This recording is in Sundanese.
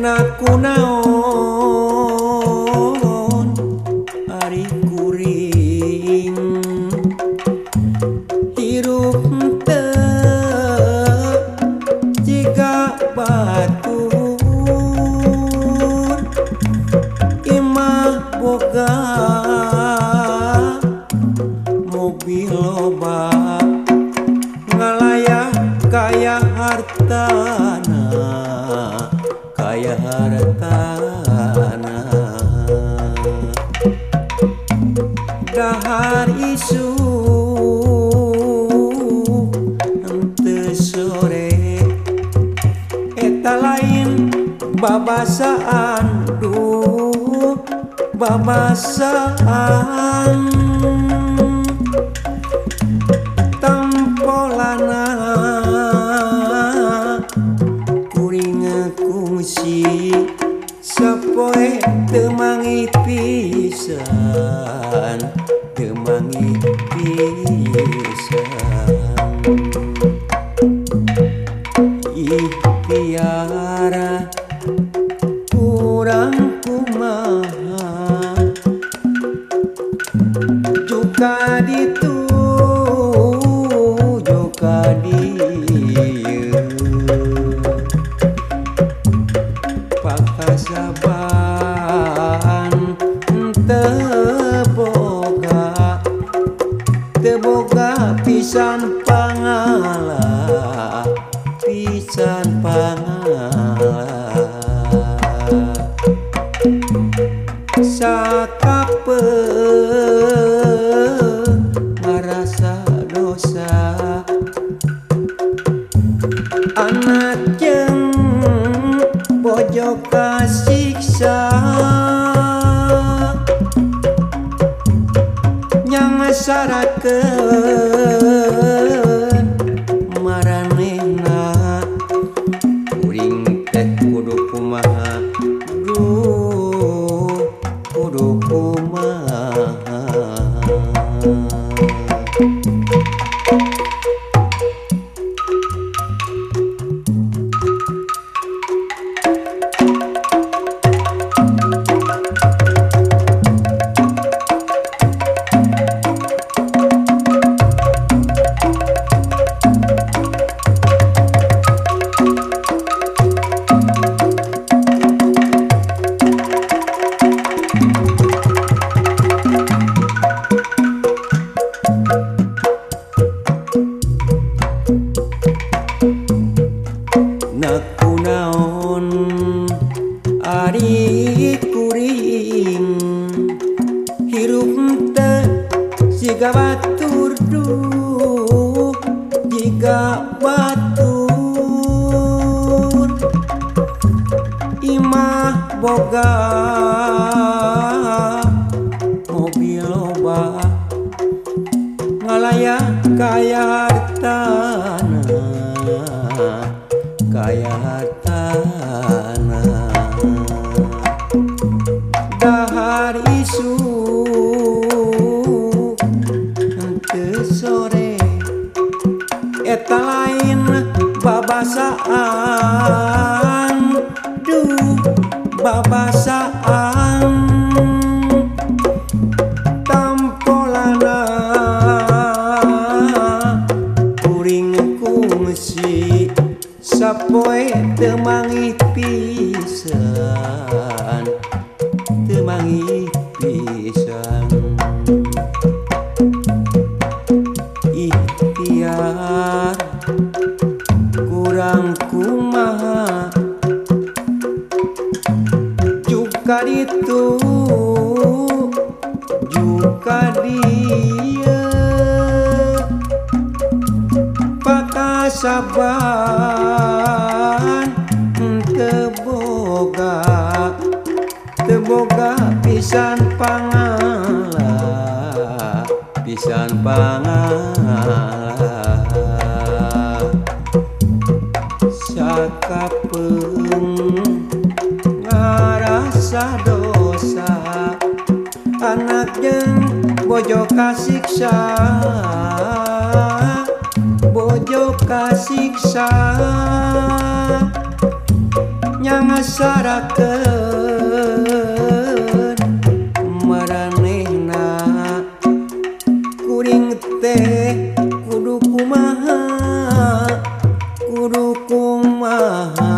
enak kunaon Ari kuring. Hirup te jika batu Imah boga mobil loba. kahar isu ente sore eta lain babasaan. Duh babasaan tampolana kuring kungsi sepoe temangi pisan. kemangi pisang ikhtiara kurang kumaha. Juga ditu juga di pakasa sarakam naon Ari kuring hirup teh jika batur duh jika batur. Imah boga mobil loba ngalaya kayartan bar isu. Sore eta lain babasaan. Duh babasaan. Tampolana kuring kumsi sapoe temangiti Juka itu juga dia. Pakasaban Teboga Teboga pisan pangala Pisan pangala Jeng bojo kasiksa. Bojo kasiksa. Nyang sarakeun maranehna kuring teh kudu kumaha kudu kumaha.